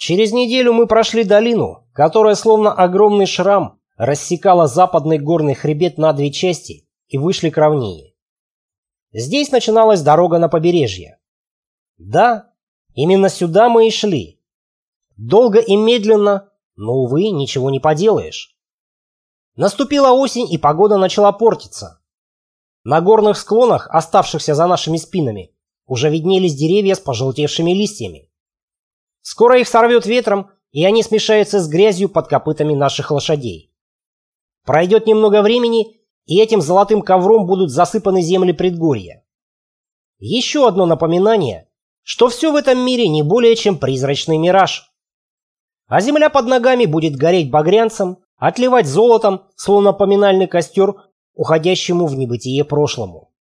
Через неделю мы прошли долину, которая словно огромный шрам рассекала западный горный хребет на две части и вышли к равнине. Здесь начиналась дорога на побережье. Да, именно сюда мы и шли. Долго и медленно, но, увы, ничего не поделаешь. Наступила осень, и погода начала портиться. На горных склонах, оставшихся за нашими спинами, уже виднелись деревья с пожелтевшими листьями. Скоро их сорвет ветром, и они смешаются с грязью под копытами наших лошадей. Пройдет немного времени, и этим золотым ковром будут засыпаны земли предгорья. Еще одно напоминание, что все в этом мире не более чем призрачный мираж. А земля под ногами будет гореть багрянцем, отливать золотом, словно поминальный костер, уходящему в небытие прошлому.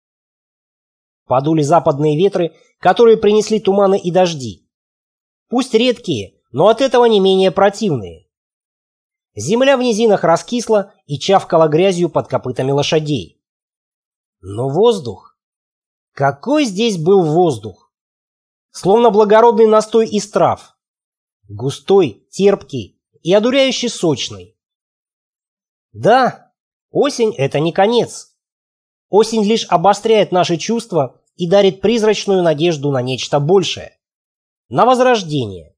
Подули западные ветры, которые принесли туманы и дожди. Пусть редкие, но от этого не менее противные. Земля в низинах раскисла и чавкала грязью под копытами лошадей. Но воздух... Какой здесь был воздух? Словно благородный настой из трав. Густой, терпкий и одуряющий сочный. Да, осень — это не конец. Осень лишь обостряет наши чувства и дарит призрачную надежду на нечто большее. На возрождение.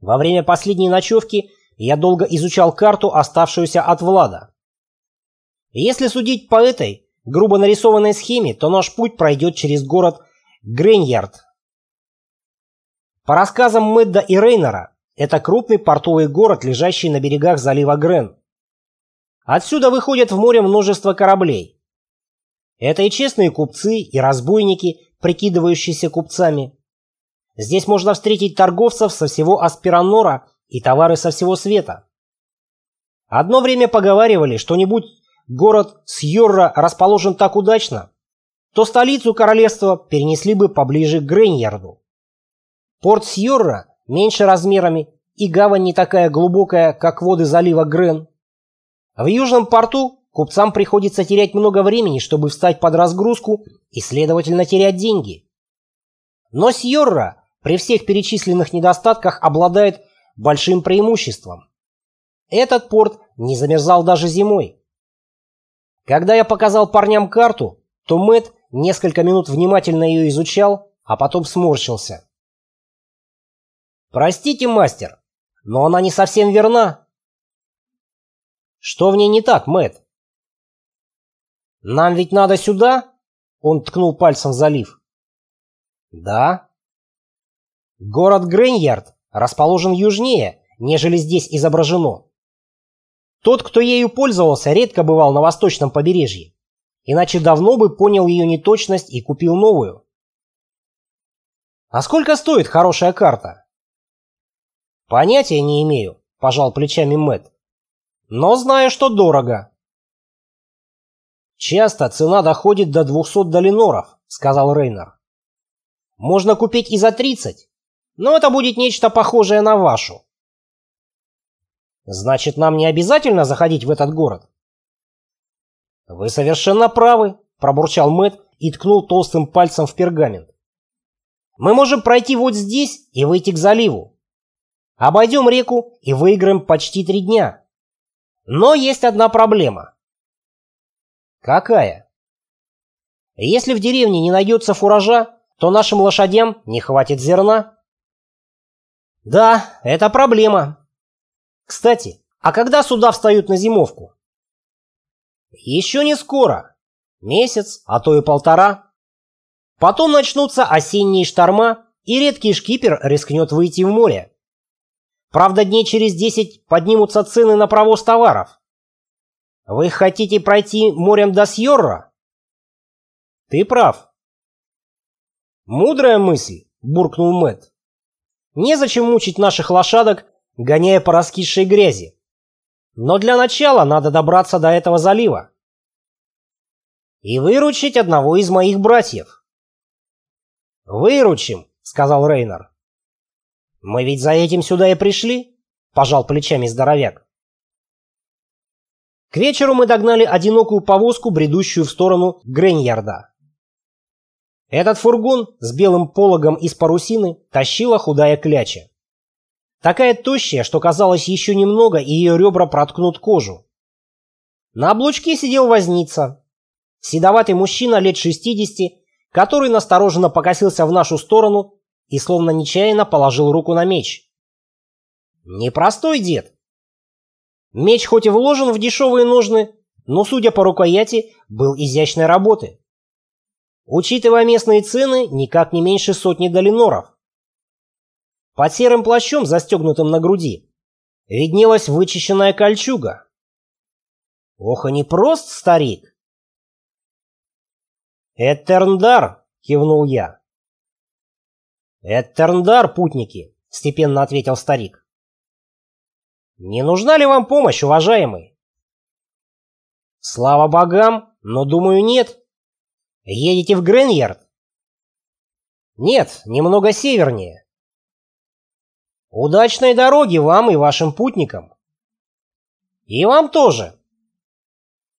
Во время последней ночевки я долго изучал карту, оставшуюся от Влада. Если судить по этой, грубо нарисованной схеме, то наш путь пройдет через город Греньярд. По рассказам Мэдда и Рейнера, это крупный портовый город, лежащий на берегах залива Грен. Отсюда выходят в море множество кораблей. Это и честные купцы, и разбойники, прикидывающиеся купцами. Здесь можно встретить торговцев со всего Аспиранора и товары со всего света. Одно время поговаривали, что-нибудь город Сьорра расположен так удачно, то столицу королевства перенесли бы поближе к Грейньярду. Порт Сьорра меньше размерами и гавань не такая глубокая, как воды залива Грен. В южном порту купцам приходится терять много времени, чтобы встать под разгрузку и, следовательно, терять деньги. Но Сьорра при всех перечисленных недостатках обладает большим преимуществом. Этот порт не замерзал даже зимой. Когда я показал парням карту, то Мэт несколько минут внимательно ее изучал, а потом сморщился. «Простите, мастер, но она не совсем верна», что в ней не так, Мэт? Нам ведь надо сюда? Он ткнул пальцем в залив. Да. Город Грейнярд расположен южнее, нежели здесь изображено. Тот, кто ею пользовался, редко бывал на восточном побережье. Иначе давно бы понял ее неточность и купил новую. А сколько стоит хорошая карта? Понятия не имею, пожал плечами Мэт но знаю, что дорого. Часто цена доходит до 200 долиноров, сказал Рейнер. Можно купить и за 30, но это будет нечто похожее на вашу. Значит, нам не обязательно заходить в этот город? Вы совершенно правы, пробурчал Мэт и ткнул толстым пальцем в пергамент. Мы можем пройти вот здесь и выйти к заливу. Обойдем реку и выиграем почти три дня. Но есть одна проблема. Какая? Если в деревне не найдется фуража, то нашим лошадям не хватит зерна. Да, это проблема. Кстати, а когда суда встают на зимовку? Еще не скоро. Месяц, а то и полтора. Потом начнутся осенние шторма, и редкий шкипер рискнет выйти в море. Правда, дней через десять поднимутся цены на провоз товаров. Вы хотите пройти морем до Сьорра? Ты прав. Мудрая мысль, буркнул Мэт. Незачем мучить наших лошадок, гоняя по раскисшей грязи. Но для начала надо добраться до этого залива. И выручить одного из моих братьев. Выручим, сказал Рейнер. «Мы ведь за этим сюда и пришли», – пожал плечами здоровяк. К вечеру мы догнали одинокую повозку, бредущую в сторону Греньярда. Этот фургон с белым пологом из парусины тащила худая кляча. Такая тощая, что казалось еще немного, и ее ребра проткнут кожу. На облучке сидел возница. Седоватый мужчина лет 60, который настороженно покосился в нашу сторону и словно нечаянно положил руку на меч. Непростой дед. Меч хоть и вложен в дешевые ножны, но, судя по рукояти, был изящной работы. Учитывая местные цены, никак не меньше сотни долиноров. Под серым плащом, застегнутым на груди, виднелась вычищенная кольчуга. Ох, и не прост старик. «Этерндар!» — кивнул я. «Этерндар, путники!» — степенно ответил старик. «Не нужна ли вам помощь, уважаемый?» «Слава богам, но, думаю, нет. Едете в Греньярд?» «Нет, немного севернее». «Удачной дороги вам и вашим путникам!» «И вам тоже!»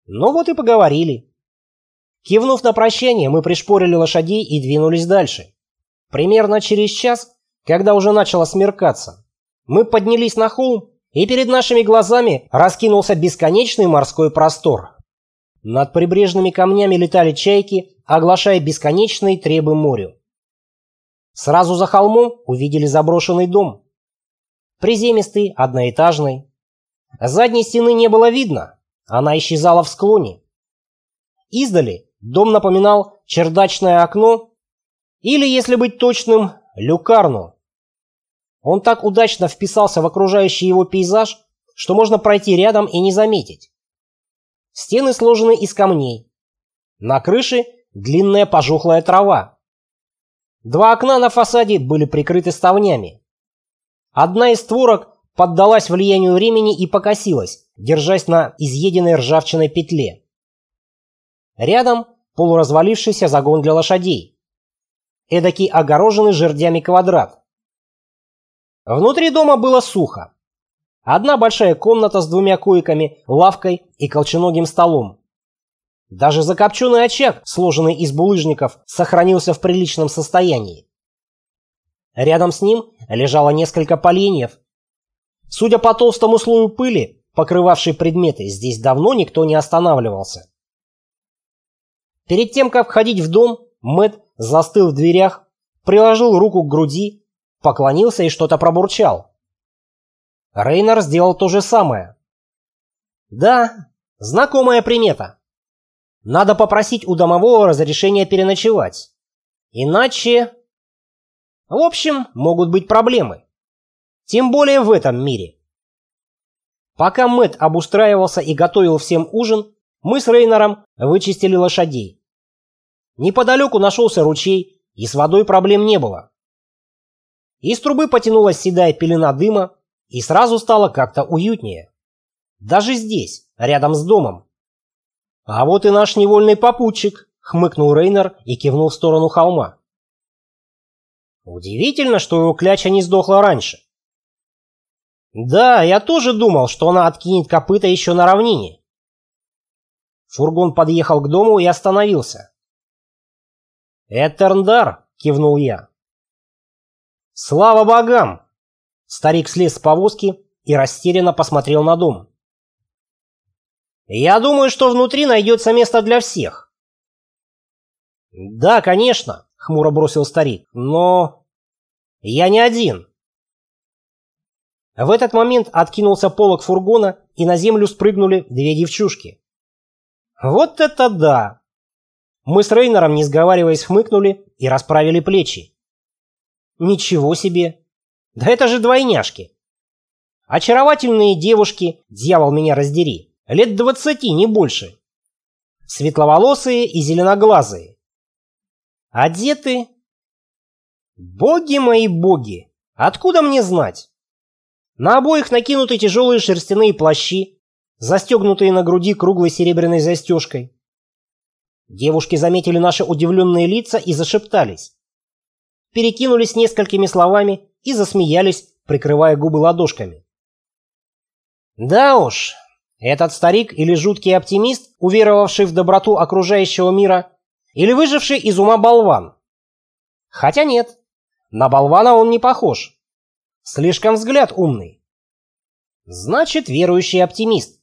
Ну вот и поговорили. Кивнув на прощание, мы пришпорили лошадей и двинулись дальше. Примерно через час, когда уже начало смеркаться, мы поднялись на холм, и перед нашими глазами раскинулся бесконечный морской простор. Над прибрежными камнями летали чайки, оглашая бесконечные требы морю. Сразу за холмом увидели заброшенный дом. Приземистый, одноэтажный. Задней стены не было видно, она исчезала в склоне. Издали дом напоминал чердачное окно или, если быть точным, люкарну. Он так удачно вписался в окружающий его пейзаж, что можно пройти рядом и не заметить. Стены сложены из камней. На крыше длинная пожухлая трава. Два окна на фасаде были прикрыты ставнями. Одна из створок поддалась влиянию времени и покосилась, держась на изъеденной ржавчиной петле. Рядом полуразвалившийся загон для лошадей. Эдакий огороженный жердями квадрат. Внутри дома было сухо. Одна большая комната с двумя койками, лавкой и колченогим столом. Даже закопченный очаг, сложенный из булыжников, сохранился в приличном состоянии. Рядом с ним лежало несколько поленьев. Судя по толстому слою пыли, покрывавшей предметы, здесь давно никто не останавливался. Перед тем, как входить в дом, Мэт застыл в дверях, приложил руку к груди, поклонился и что-то пробурчал. Рейнер сделал то же самое. Да, знакомая примета. Надо попросить у домового разрешения переночевать. Иначе... В общем, могут быть проблемы. Тем более в этом мире. Пока Мэт обустраивался и готовил всем ужин, мы с Рейнером вычистили лошадей. Неподалеку нашелся ручей, и с водой проблем не было. Из трубы потянулась седая пелена дыма, и сразу стало как-то уютнее. Даже здесь, рядом с домом. А вот и наш невольный попутчик, хмыкнул Рейнер и кивнул в сторону холма. Удивительно, что его кляча не сдохла раньше. Да, я тоже думал, что она откинет копыта еще на равнине. Фургон подъехал к дому и остановился. «Этерндар!» — кивнул я. «Слава богам!» Старик слез с повозки и растерянно посмотрел на дом. «Я думаю, что внутри найдется место для всех». «Да, конечно», — хмуро бросил старик, — «но...» «Я не один». В этот момент откинулся полог фургона, и на землю спрыгнули две девчушки. Вот это да! Мы с Рейнером, не сговариваясь, хмыкнули и расправили плечи. Ничего себе! Да это же двойняшки! Очаровательные девушки, дьявол меня раздери, лет двадцати, не больше. Светловолосые и зеленоглазые. Одеты... Боги мои боги! Откуда мне знать? На обоих накинуты тяжелые шерстяные плащи, застегнутые на груди круглой серебряной застежкой. Девушки заметили наши удивленные лица и зашептались. Перекинулись несколькими словами и засмеялись, прикрывая губы ладошками. Да уж, этот старик или жуткий оптимист, уверовавший в доброту окружающего мира, или выживший из ума болван. Хотя нет, на болвана он не похож. Слишком взгляд умный. Значит, верующий оптимист.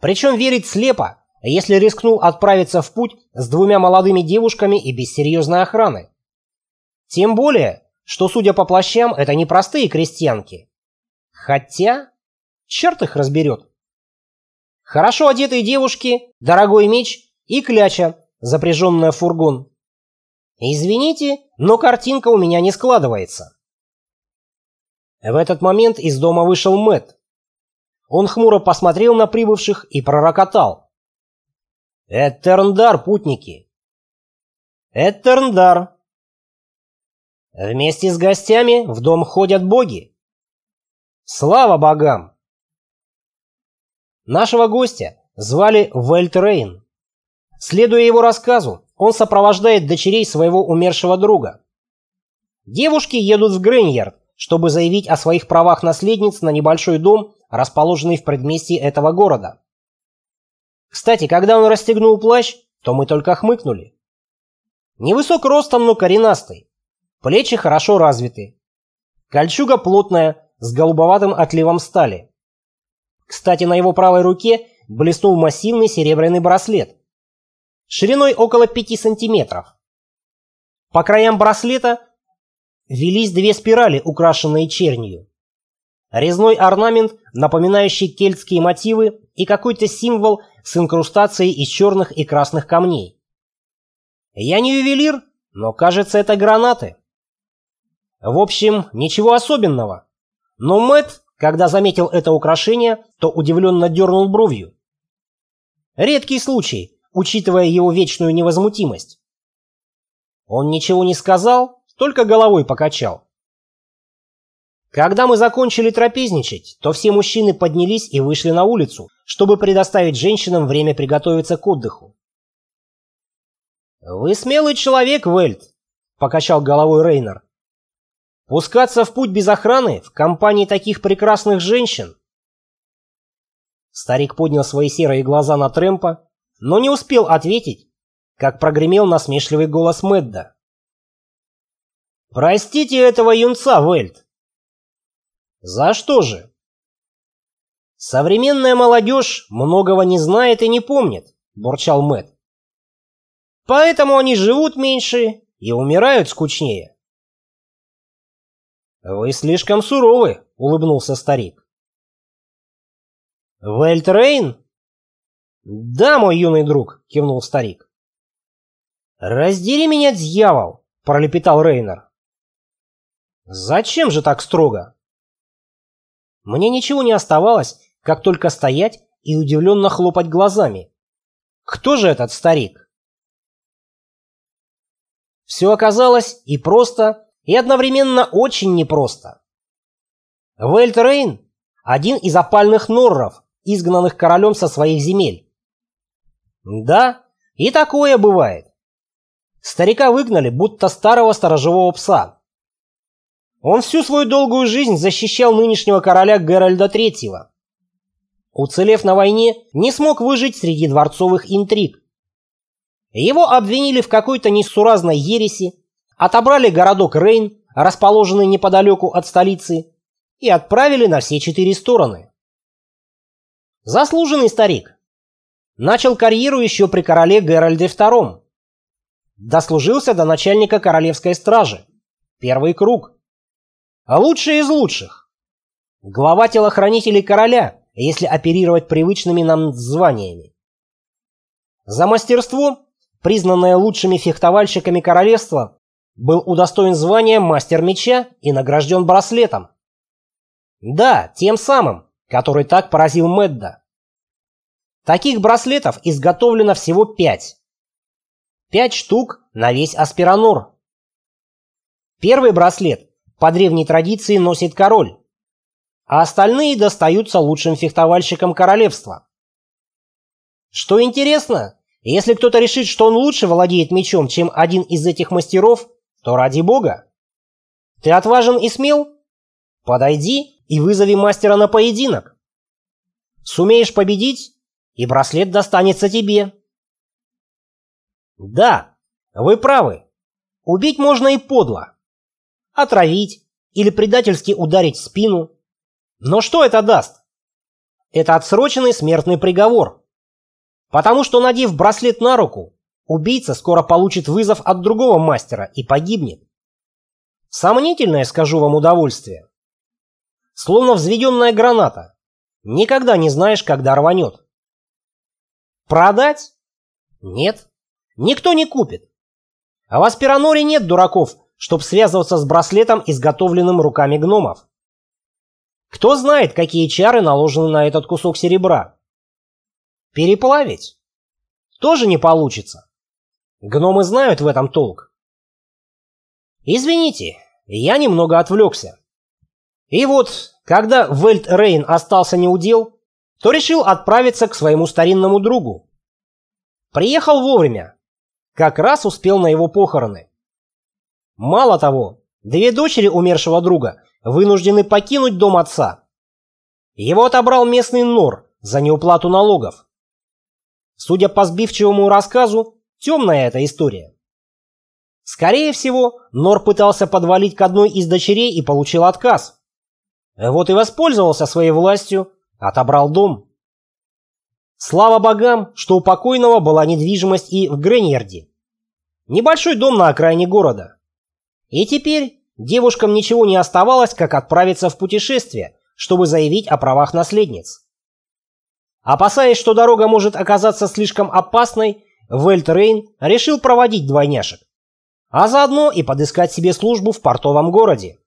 Причем верить слепо, если рискнул отправиться в путь с двумя молодыми девушками и без серьезной охраны. Тем более, что, судя по плащам, это не простые крестьянки. Хотя, черт их разберет. Хорошо одетые девушки, дорогой меч и кляча, запряженная в фургон. Извините, но картинка у меня не складывается. В этот момент из дома вышел Мэт. Он хмуро посмотрел на прибывших и пророкотал. «Этерндар, путники!» «Этерндар!» Вместе с гостями в дом ходят боги. Слава богам! Нашего гостя звали Вельтрейн. Следуя его рассказу, он сопровождает дочерей своего умершего друга. Девушки едут в Грейньярд, чтобы заявить о своих правах наследниц на небольшой дом, расположенный в предместье этого города. Кстати, когда он расстегнул плащ, то мы только хмыкнули. Невысок ростом, но коренастый. Плечи хорошо развиты. Кольчуга плотная, с голубоватым отливом стали. Кстати, на его правой руке блеснул массивный серебряный браслет. Шириной около 5 сантиметров. По краям браслета велись две спирали, украшенные чернью. Резной орнамент, напоминающий кельтские мотивы, и какой-то символ с инкрустацией из черных и красных камней. Я не ювелир, но кажется, это гранаты. В общем, ничего особенного. Но Мэтт, когда заметил это украшение, то удивленно дернул бровью. Редкий случай, учитывая его вечную невозмутимость. Он ничего не сказал, только головой покачал. Когда мы закончили трапезничать, то все мужчины поднялись и вышли на улицу, чтобы предоставить женщинам время приготовиться к отдыху. «Вы смелый человек, Вельт», — покачал головой Рейнер. «Пускаться в путь без охраны в компании таких прекрасных женщин?» Старик поднял свои серые глаза на Трэмпа, но не успел ответить, как прогремел насмешливый голос Мэдда. Простите этого юнца, Вельт. За что же? Современная молодежь многого не знает и не помнит, бурчал Мэт. Поэтому они живут меньше и умирают скучнее. Вы слишком суровы, улыбнулся старик. Вельтрейн? Да, мой юный друг, кивнул старик. Раздери меня, дьявол, пролепетал Рейнер. Зачем же так строго? Мне ничего не оставалось, как только стоять и удивленно хлопать глазами. Кто же этот старик? Все оказалось и просто, и одновременно очень непросто. Вельтрейн – один из опальных норров, изгнанных королем со своих земель. Да, и такое бывает. Старика выгнали, будто старого сторожевого пса. Он всю свою долгую жизнь защищал нынешнего короля Геральда III. Уцелев на войне, не смог выжить среди дворцовых интриг. Его обвинили в какой-то несуразной ереси, отобрали городок Рейн, расположенный неподалеку от столицы, и отправили на все четыре стороны. Заслуженный старик. Начал карьеру еще при короле Геральде II. Дослужился до начальника королевской стражи. Первый круг лучшие из лучших. Глава телохранителей короля, если оперировать привычными нам званиями. За мастерство, признанное лучшими фехтовальщиками королевства, был удостоен звания мастер меча и награжден браслетом. Да, тем самым, который так поразил Медда. Таких браслетов изготовлено всего пять. Пять штук на весь аспиранор. Первый браслет по древней традиции носит король, а остальные достаются лучшим фехтовальщикам королевства. Что интересно, если кто-то решит, что он лучше владеет мечом, чем один из этих мастеров, то ради бога. Ты отважен и смел? Подойди и вызови мастера на поединок. Сумеешь победить, и браслет достанется тебе. Да, вы правы. Убить можно и подло отравить или предательски ударить в спину. Но что это даст? Это отсроченный смертный приговор. Потому что, надев браслет на руку, убийца скоро получит вызов от другого мастера и погибнет. Сомнительное, скажу вам, удовольствие. Словно взведенная граната. Никогда не знаешь, когда рванет. Продать? Нет. Никто не купит. А в Аспираноре нет дураков, чтобы связываться с браслетом, изготовленным руками гномов. Кто знает, какие чары наложены на этот кусок серебра. Переплавить? Тоже не получится. Гномы знают в этом толк. Извините, я немного отвлекся. И вот, когда Вельт Рейн остался неудел, то решил отправиться к своему старинному другу. Приехал вовремя. Как раз успел на его похороны. Мало того, две дочери умершего друга вынуждены покинуть дом отца. Его отобрал местный нор за неуплату налогов. Судя по сбивчивому рассказу, темная эта история. Скорее всего, Нор пытался подвалить к одной из дочерей и получил отказ. Вот и воспользовался своей властью, отобрал дом. Слава богам, что у покойного была недвижимость и в Греньерде. Небольшой дом на окраине города. И теперь девушкам ничего не оставалось, как отправиться в путешествие, чтобы заявить о правах наследниц. Опасаясь, что дорога может оказаться слишком опасной, Вельтрейн решил проводить двойняшек, а заодно и подыскать себе службу в портовом городе.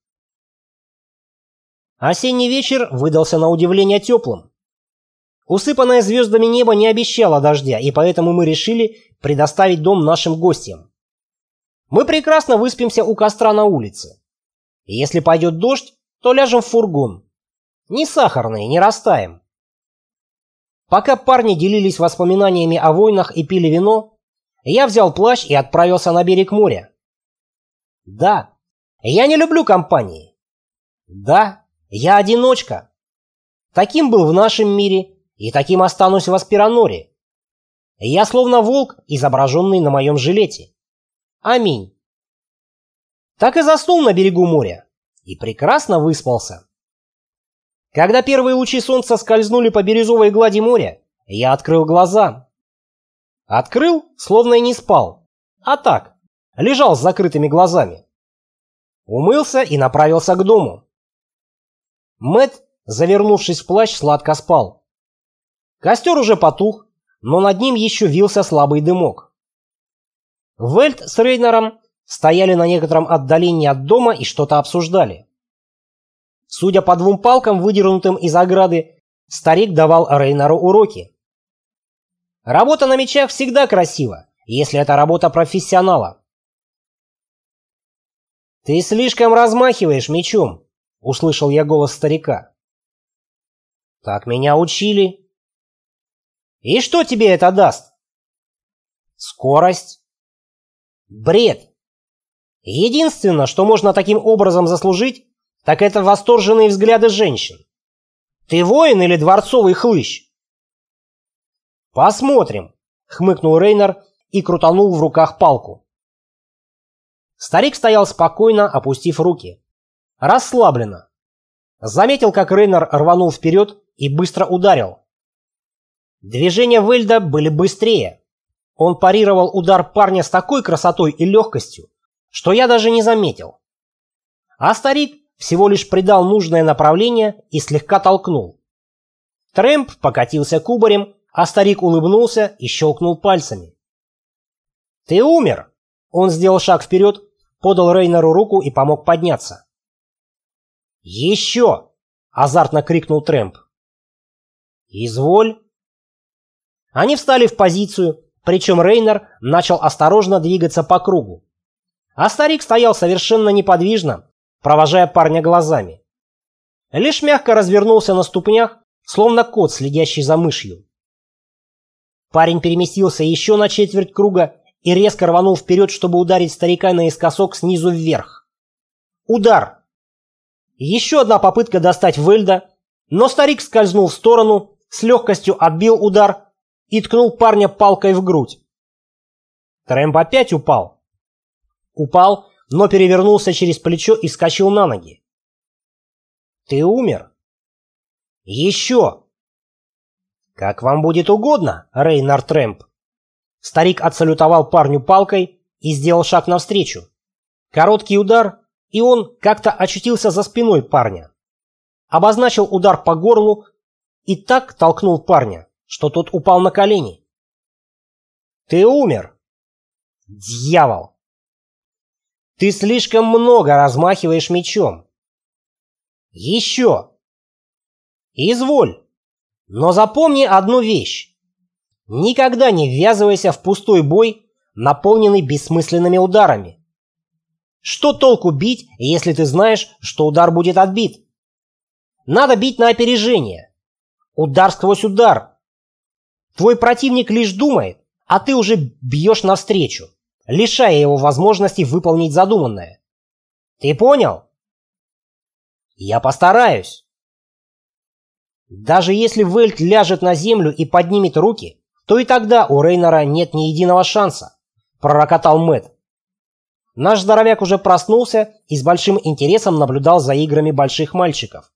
Осенний вечер выдался на удивление теплым. Усыпанное звездами небо не обещало дождя, и поэтому мы решили предоставить дом нашим гостям. Мы прекрасно выспимся у костра на улице. Если пойдет дождь, то ляжем в фургон. Не сахарные, не растаем. Пока парни делились воспоминаниями о войнах и пили вино, я взял плащ и отправился на берег моря. Да, я не люблю компании. Да, я одиночка. Таким был в нашем мире, и таким останусь в Аспираноре. Я словно волк, изображенный на моем жилете. Аминь. Так и заснул на берегу моря. И прекрасно выспался. Когда первые лучи солнца скользнули по бирюзовой глади моря, я открыл глаза. Открыл, словно и не спал. А так, лежал с закрытыми глазами. Умылся и направился к дому. Мэт, завернувшись в плащ, сладко спал. Костер уже потух, но над ним еще вился слабый дымок. Вельт с Рейнером стояли на некотором отдалении от дома и что-то обсуждали. Судя по двум палкам, выдернутым из ограды, старик давал Рейнару уроки. Работа на мечах всегда красива, если это работа профессионала. «Ты слишком размахиваешь мечом», — услышал я голос старика. «Так меня учили». «И что тебе это даст?» «Скорость». «Бред. Единственное, что можно таким образом заслужить, так это восторженные взгляды женщин. Ты воин или дворцовый хлыщ? Посмотрим, хмыкнул Рейнер и крутанул в руках палку. Старик стоял спокойно, опустив руки. Расслабленно. Заметил, как Рейнер рванул вперед и быстро ударил. Движения Вельда были быстрее. Он парировал удар парня с такой красотой и легкостью, что я даже не заметил. А старик всего лишь придал нужное направление и слегка толкнул. Трэмп покатился кубарем, а старик улыбнулся и щелкнул пальцами. «Ты умер!» Он сделал шаг вперед, подал Рейнеру руку и помог подняться. «Еще!» – азартно крикнул Трэмп. «Изволь!» Они встали в позицию, причем Рейнер начал осторожно двигаться по кругу. А старик стоял совершенно неподвижно, провожая парня глазами. Лишь мягко развернулся на ступнях, словно кот, следящий за мышью. Парень переместился еще на четверть круга и резко рванул вперед, чтобы ударить старика наискосок снизу вверх. Удар! Еще одна попытка достать Вельда, но старик скользнул в сторону, с легкостью отбил удар и ткнул парня палкой в грудь. Трэмп опять упал. Упал, но перевернулся через плечо и вскочил на ноги. Ты умер. Еще. Как вам будет угодно, Рейнар Трэмп. Старик отсалютовал парню палкой и сделал шаг навстречу. Короткий удар, и он как-то очутился за спиной парня. Обозначил удар по горлу и так толкнул парня, что тот упал на колени. «Ты умер!» «Дьявол!» «Ты слишком много размахиваешь мечом!» «Еще!» «Изволь! Но запомни одну вещь. Никогда не ввязывайся в пустой бой, наполненный бессмысленными ударами. Что толку бить, если ты знаешь, что удар будет отбит? Надо бить на опережение. Удар сквозь удар. Твой противник лишь думает, а ты уже бьешь навстречу, лишая его возможности выполнить задуманное. Ты понял? Я постараюсь. Даже если Вельт ляжет на землю и поднимет руки, то и тогда у Рейнора нет ни единого шанса, пророкотал Мэт. Наш здоровяк уже проснулся и с большим интересом наблюдал за играми больших мальчиков.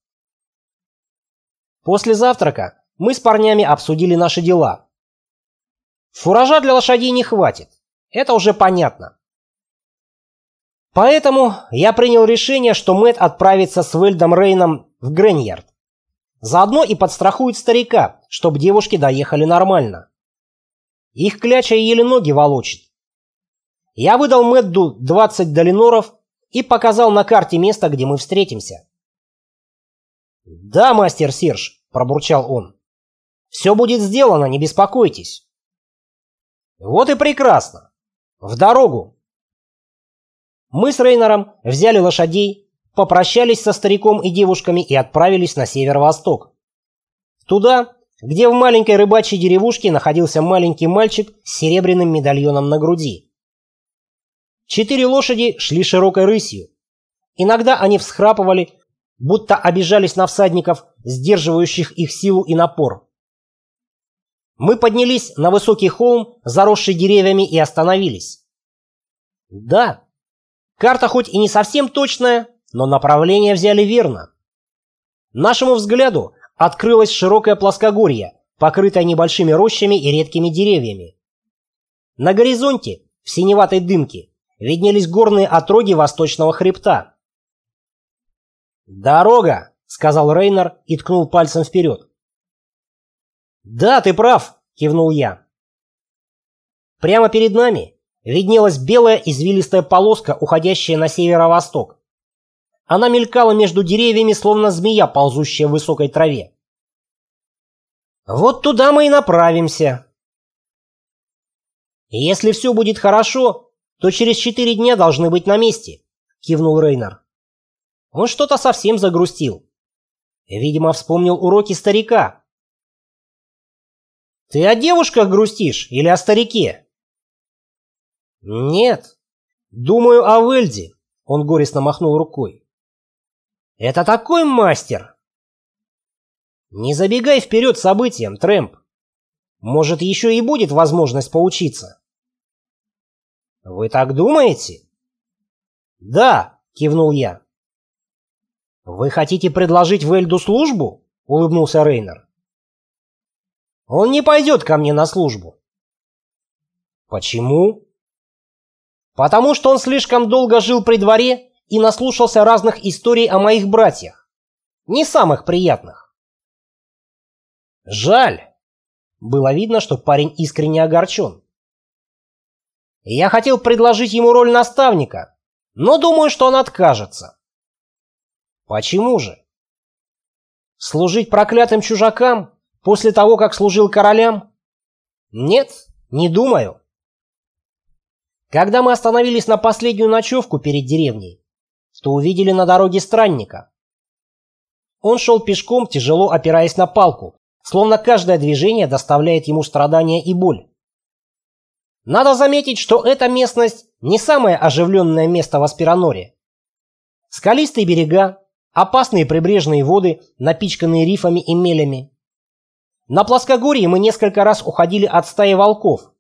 После завтрака мы с парнями обсудили наши дела. Фуража для лошадей не хватит, это уже понятно. Поэтому я принял решение, что Мэт отправится с Вельдом Рейном в Греньярд. Заодно и подстрахует старика, чтобы девушки доехали нормально. Их кляча еле ноги волочит. Я выдал Мэдду 20 долиноров и показал на карте место, где мы встретимся. «Да, мастер Серж», — пробурчал он. «Все будет сделано, не беспокойтесь». «Вот и прекрасно. В дорогу». Мы с Рейнером взяли лошадей, попрощались со стариком и девушками и отправились на северо-восток. Туда, где в маленькой рыбачьей деревушке находился маленький мальчик с серебряным медальоном на груди. Четыре лошади шли широкой рысью. Иногда они всхрапывали, будто обижались на всадников, сдерживающих их силу и напор. Мы поднялись на высокий холм, заросший деревьями, и остановились. Да, карта хоть и не совсем точная, но направление взяли верно. Нашему взгляду открылось широкое плоскогорье, покрытое небольшими рощами и редкими деревьями. На горизонте, в синеватой дымке, виднелись горные отроги восточного хребта. «Дорога!» — сказал Рейнер и ткнул пальцем вперед. «Да, ты прав!» — кивнул я. Прямо перед нами виднелась белая извилистая полоска, уходящая на северо-восток. Она мелькала между деревьями, словно змея, ползущая в высокой траве. «Вот туда мы и направимся». «Если все будет хорошо, то через четыре дня должны быть на месте», — кивнул Рейнар. Он что-то совсем загрустил. Видимо, вспомнил уроки старика. «Ты о девушках грустишь или о старике?» «Нет. Думаю о Вельде», — он горестно махнул рукой. Это такой мастер! Не забегай вперед событиям, Трэмп. Может, еще и будет возможность поучиться. Вы так думаете? Да, кивнул я. Вы хотите предложить Вельду службу? Улыбнулся Рейнер. Он не пойдет ко мне на службу. Почему? Потому что он слишком долго жил при дворе и наслушался разных историй о моих братьях. Не самых приятных. Жаль. Было видно, что парень искренне огорчен. Я хотел предложить ему роль наставника, но думаю, что он откажется. Почему же? Служить проклятым чужакам после того, как служил королям? Нет, не думаю. Когда мы остановились на последнюю ночевку перед деревней, что увидели на дороге странника. Он шел пешком, тяжело опираясь на палку, словно каждое движение доставляет ему страдания и боль. Надо заметить, что эта местность не самое оживленное место в Аспираноре. Скалистые берега, опасные прибрежные воды, напичканные рифами и мелями. На плоскогорье мы несколько раз уходили от стаи волков.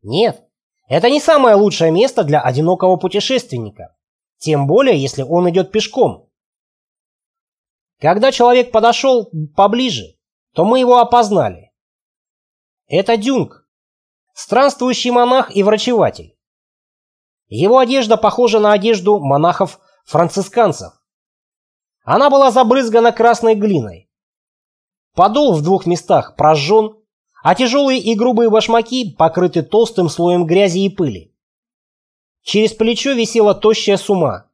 Нет, это не самое лучшее место для одинокого путешественника. Тем более, если он идет пешком. Когда человек подошел поближе, то мы его опознали. Это Дюнг, странствующий монах и врачеватель. Его одежда похожа на одежду монахов-францисканцев. Она была забрызгана красной глиной. Подол в двух местах прожжен, а тяжелые и грубые башмаки покрыты толстым слоем грязи и пыли. Через плечо висела тощая сума.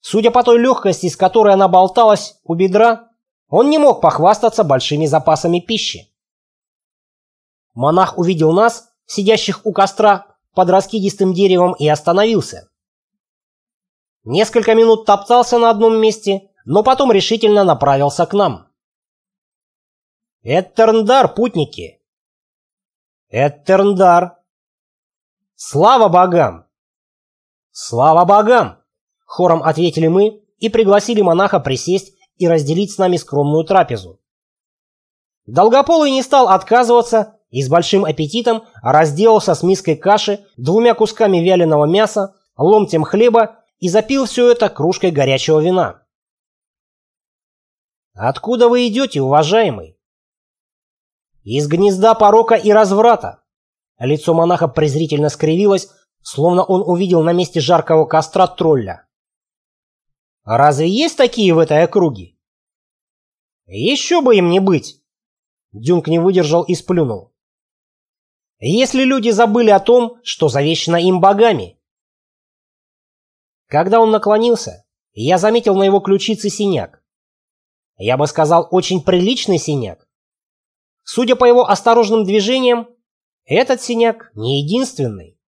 Судя по той легкости, с которой она болталась у бедра, он не мог похвастаться большими запасами пищи. Монах увидел нас, сидящих у костра под раскидистым деревом, и остановился. Несколько минут топтался на одном месте, но потом решительно направился к нам. «Эттерндар, путники!» «Эттерндар!» «Слава богам!» «Слава богам!» Хором ответили мы и пригласили монаха присесть и разделить с нами скромную трапезу. Долгополый не стал отказываться и с большим аппетитом разделался с миской каши, двумя кусками вяленого мяса, ломтем хлеба и запил все это кружкой горячего вина. «Откуда вы идете, уважаемый?» «Из гнезда порока и разврата». Лицо монаха презрительно скривилось, словно он увидел на месте жаркого костра тролля. Разве есть такие в этой округе? Еще бы им не быть. Дюнк не выдержал и сплюнул. Если люди забыли о том, что завещено им богами. Когда он наклонился, я заметил на его ключице синяк. Я бы сказал, очень приличный синяк. Судя по его осторожным движениям, этот синяк не единственный.